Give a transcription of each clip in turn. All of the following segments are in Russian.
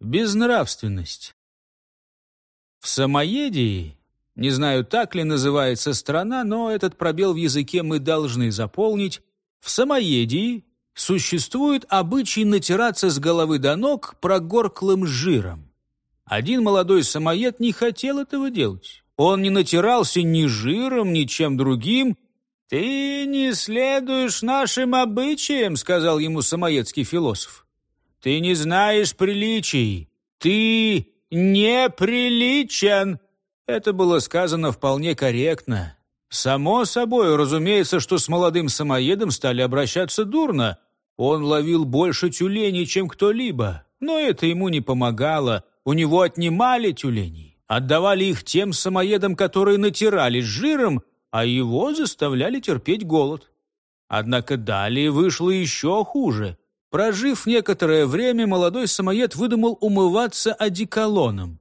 Безнравственность. В Самоедии, не знаю, так ли называется страна, но этот пробел в языке мы должны заполнить, в Самоедии существует обычай натираться с головы до ног прогорклым жиром. Один молодой самоед не хотел этого делать. Он не натирался ни жиром, ни чем другим. «Ты не следуешь нашим обычаям», — сказал ему самоедский философ. «Ты не знаешь приличий. Ты неприличен». Это было сказано вполне корректно. Само собой, разумеется, что с молодым самоедом стали обращаться дурно. Он ловил больше тюленей, чем кто-либо, но это ему не помогало. У него отнимали тюленей, отдавали их тем самоедам, которые натирались жиром, а его заставляли терпеть голод. Однако далее вышло еще хуже. Прожив некоторое время, молодой самоед выдумал умываться одеколоном.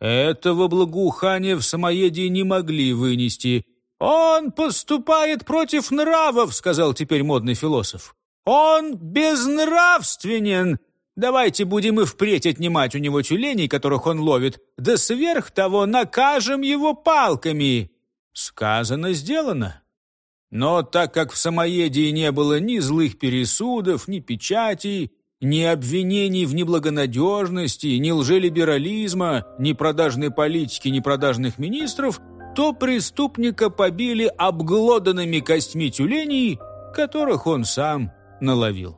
Этого благоухания в самоеде не могли вынести – «Он поступает против нравов», — сказал теперь модный философ. «Он безнравственен. Давайте будем и впредь отнимать у него тюленей, которых он ловит, да сверх того накажем его палками». Сказано, сделано. Но так как в самоедии не было ни злых пересудов, ни печатей, ни обвинений в неблагонадежности, ни лжелиберализма, ни продажной политики, ни продажных министров — то преступника побили обглоданными костьми тюленей, которых он сам наловил.